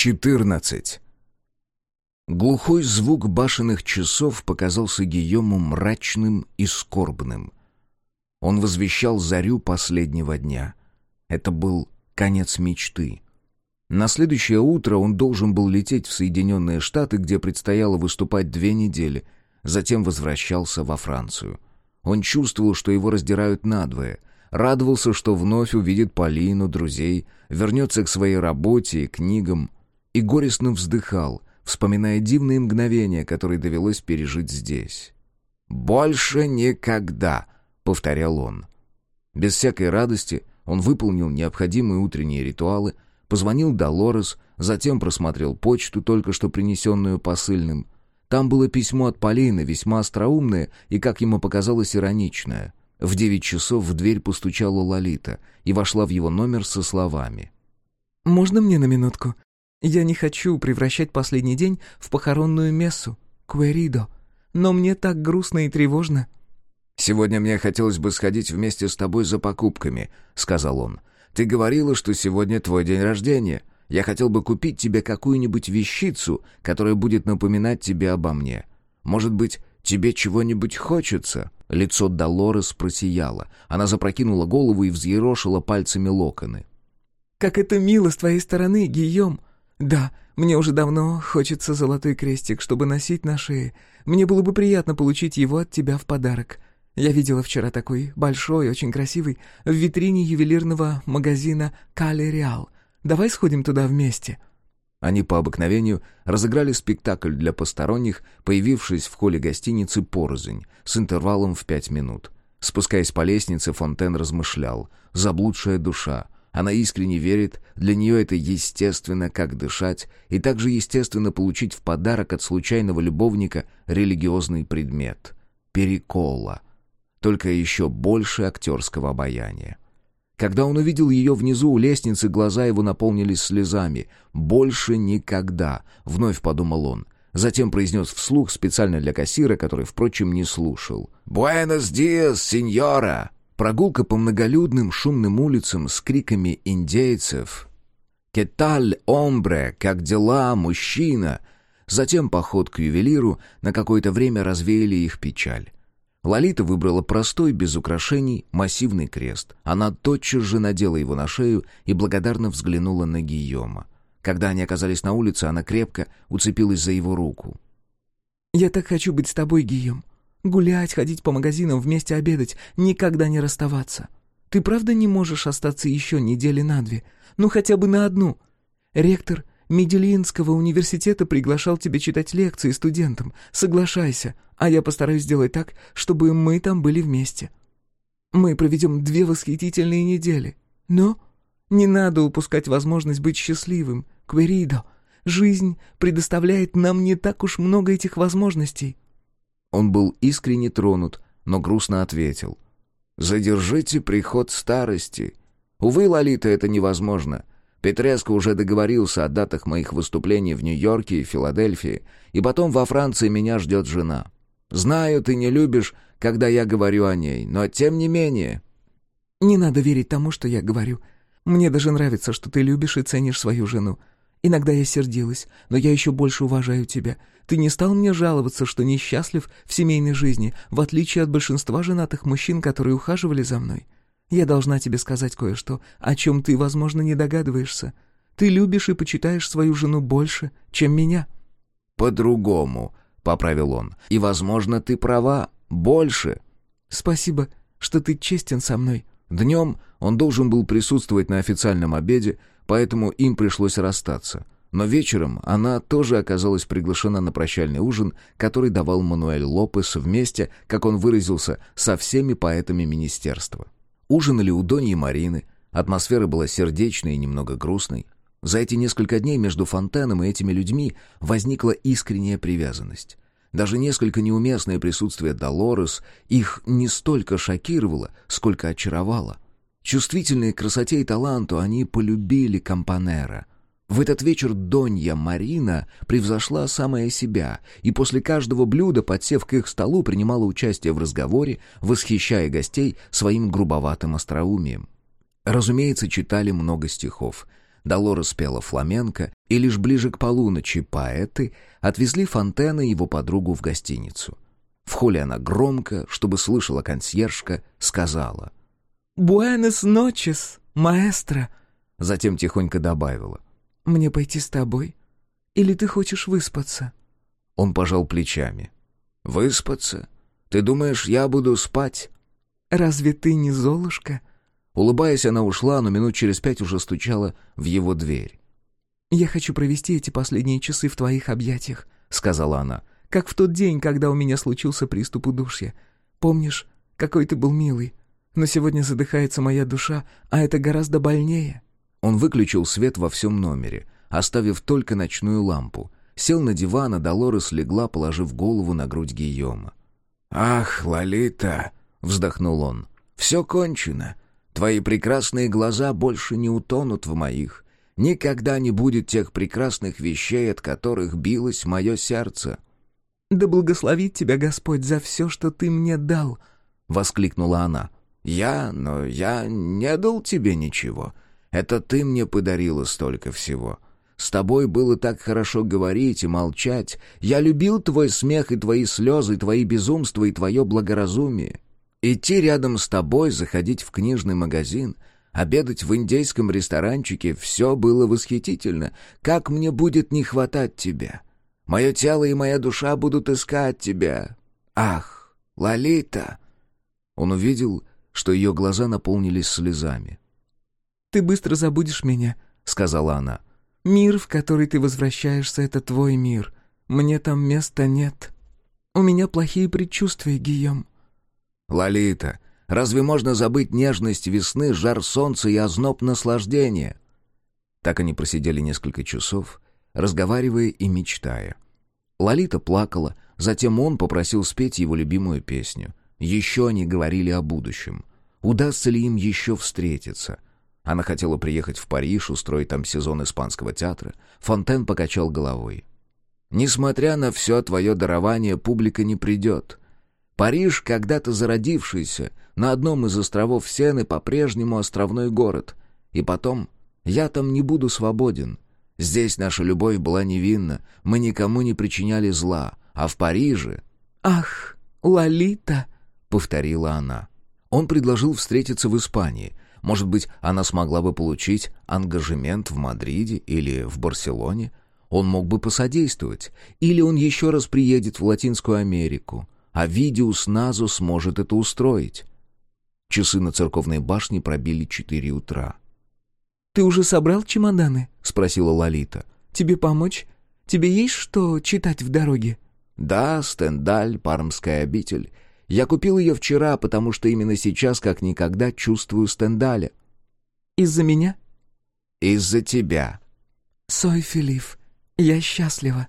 14. Глухой звук башенных часов показался Гийому мрачным и скорбным. Он возвещал зарю последнего дня. Это был конец мечты. На следующее утро он должен был лететь в Соединенные Штаты, где предстояло выступать две недели, затем возвращался во Францию. Он чувствовал, что его раздирают надвое, радовался, что вновь увидит Полину, друзей, вернется к своей работе и книгам, и горестно вздыхал, вспоминая дивные мгновения, которые довелось пережить здесь. «Больше никогда», — повторял он. Без всякой радости он выполнил необходимые утренние ритуалы, позвонил Долорес, затем просмотрел почту, только что принесенную посыльным. Там было письмо от Полины, весьма остроумное и, как ему показалось, ироничное. В девять часов в дверь постучала Лолита и вошла в его номер со словами. «Можно мне на минутку? Я не хочу превращать последний день в похоронную мессу, куэридо, но мне так грустно и тревожно». «Сегодня мне хотелось бы сходить вместе с тобой за покупками», — сказал он. «Ты говорила, что сегодня твой день рождения. Я хотел бы купить тебе какую-нибудь вещицу, которая будет напоминать тебе обо мне. Может быть, тебе чего-нибудь хочется?» Лицо Долорес просияло. Она запрокинула голову и взъерошила пальцами локоны. «Как это мило с твоей стороны, Гийом! Да, мне уже давно хочется золотой крестик, чтобы носить на шее. Мне было бы приятно получить его от тебя в подарок. Я видела вчера такой большой, очень красивый, в витрине ювелирного магазина «Кале Реал». Давай сходим туда вместе». Они по обыкновению разыграли спектакль для посторонних, появившись в холле гостиницы «Порознь» с интервалом в пять минут. Спускаясь по лестнице, Фонтен размышлял. «Заблудшая душа». Она искренне верит, для нее это естественно, как дышать, и также естественно получить в подарок от случайного любовника религиозный предмет — перекола. Только еще больше актерского обаяния. Когда он увидел ее внизу у лестницы, глаза его наполнились слезами. «Больше никогда», — вновь подумал он. Затем произнес вслух специально для кассира, который, впрочем, не слушал. «Буэнос диас, сеньора!» Прогулка по многолюдным шумным улицам с криками индейцев. «Кеталь, омбре, как дела, мужчина?» Затем поход к ювелиру на какое-то время развеяли их печаль. Лолита выбрала простой, без украшений, массивный крест. Она тотчас же надела его на шею и благодарно взглянула на Гийома. Когда они оказались на улице, она крепко уцепилась за его руку. «Я так хочу быть с тобой, Гийом. Гулять, ходить по магазинам, вместе обедать, никогда не расставаться. Ты правда не можешь остаться еще недели на две? Ну, хотя бы на одну? Ректор Медельинского университета приглашал тебя читать лекции студентам. Соглашайся, а я постараюсь сделать так, чтобы мы там были вместе. Мы проведем две восхитительные недели. Но не надо упускать возможность быть счастливым, Кверидо. Жизнь предоставляет нам не так уж много этих возможностей». Он был искренне тронут, но грустно ответил. «Задержите приход старости. Увы, Лолита, это невозможно. Петреско уже договорился о датах моих выступлений в Нью-Йорке и Филадельфии, и потом во Франции меня ждет жена. Знаю, ты не любишь, когда я говорю о ней, но тем не менее...» «Не надо верить тому, что я говорю. Мне даже нравится, что ты любишь и ценишь свою жену. Иногда я сердилась, но я еще больше уважаю тебя. Ты не стал мне жаловаться, что несчастлив в семейной жизни, в отличие от большинства женатых мужчин, которые ухаживали за мной. Я должна тебе сказать кое-что, о чем ты, возможно, не догадываешься. Ты любишь и почитаешь свою жену больше, чем меня». «По-другому», — поправил он. «И, возможно, ты права. Больше». «Спасибо, что ты честен со мной». Днем он должен был присутствовать на официальном обеде, поэтому им пришлось расстаться. Но вечером она тоже оказалась приглашена на прощальный ужин, который давал Мануэль Лопес вместе, как он выразился, со всеми поэтами министерства. Ужинали у Дони и Марины. Атмосфера была сердечной и немного грустной. За эти несколько дней между Фонтеном и этими людьми возникла искренняя привязанность. Даже несколько неуместное присутствие Долорес их не столько шокировало, сколько очаровало. Чувствительные к красоте и таланту, они полюбили Кампанера — в этот вечер Донья Марина превзошла самая себя, и после каждого блюда, подсев к их столу, принимала участие в разговоре, восхищая гостей своим грубоватым остроумием. Разумеется, читали много стихов. Долорес спела фламенко, и лишь ближе к полуночи поэты отвезли Фонтена и его подругу в гостиницу. В холле она громко, чтобы слышала консьержка, сказала «Буэнос ночес, маэстро!» Затем тихонько добавила «Мне пойти с тобой? Или ты хочешь выспаться?» Он пожал плечами. «Выспаться? Ты думаешь, я буду спать?» «Разве ты не Золушка?» Улыбаясь, она ушла, но минут через пять уже стучала в его дверь. «Я хочу провести эти последние часы в твоих объятиях», — сказала она. «Как в тот день, когда у меня случился приступ удушья. Помнишь, какой ты был милый? Но сегодня задыхается моя душа, а это гораздо больнее». Он выключил свет во всем номере, оставив только ночную лампу. Сел на диван, а Долорес легла, положив голову на грудь Гийома. «Ах, Лолита!» — вздохнул он. «Все кончено. Твои прекрасные глаза больше не утонут в моих. Никогда не будет тех прекрасных вещей, от которых билось мое сердце». «Да благословит тебя Господь за все, что ты мне дал!» — воскликнула она. «Я? Но я не дал тебе ничего. Это ты мне подарила столько всего. С тобой было так хорошо говорить и молчать. Я любил твой смех и твои слезы, твои безумства и твое благоразумие. Идти рядом с тобой, заходить в книжный магазин, обедать в индейском ресторанчике — все было восхитительно. Как мне будет не хватать тебя? Мое тело и моя душа будут искать тебя. Ах, Лолита!» Он увидел, что ее глаза наполнились слезами. «Ты быстро забудешь меня», — сказала она. «Мир, в который ты возвращаешься, — это твой мир. Мне там места нет. У меня плохие предчувствия, Гийом. «Лолита, разве можно забыть нежность весны, жар солнца и озноб наслаждения?» Так они просидели несколько часов, разговаривая и мечтая. Лолита плакала, затем он попросил спеть его любимую песню. Еще они говорили о будущем. Удастся ли им еще встретиться? Она хотела приехать в Париж, устроить там сезон испанского театра. Фонтен покачал головой. «Несмотря на все твое дарование, публика не придет. Париж, когда-то зародившийся, на одном из островов Сены по-прежнему островной город. И потом, я там не буду свободен. Здесь наша любовь была невинна, мы никому не причиняли зла, а в Париже... «Ах, Лолита!» — повторила она. Он предложил встретиться в Испании. Может быть, она смогла бы получить ангажемент в Мадриде или в Барселоне. Он мог бы посодействовать. Или он еще раз приедет в Латинскую Америку а Видиус Назу сможет это устроить. Часы на церковной башне пробили четыре утра. «Ты уже собрал чемоданы?» — спросила Лолита. «Тебе помочь? Тебе есть что читать в дороге?» «Да, Стендаль, Пармская обитель. Я купил ее вчера, потому что именно сейчас, как никогда, чувствую Стендаля». «Из-за меня?» «Из-за тебя». «Сой, Филипп, я счастлива»,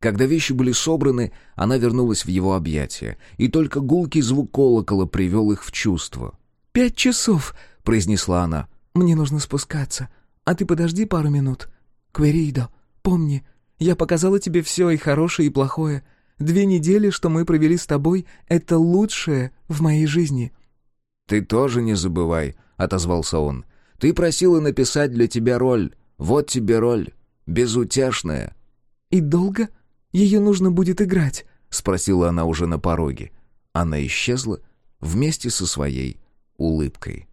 когда вещи были собраны, она вернулась в его объятия, и только гулкий звук колокола привел их в чувство. «Пять часов», — произнесла она. «Мне нужно спускаться. А ты подожди пару минут. Кверидо, помни, я показала тебе все и хорошее, и плохое. Две недели, что мы провели с тобой, — это лучшее в моей жизни». «Ты тоже не забывай», — отозвался он. «Ты просила написать для тебя роль. Вот тебе роль. Безутешная». «И долго?» Ее нужно будет играть?» — спросила она уже на пороге. Она исчезла вместе со своей улыбкой.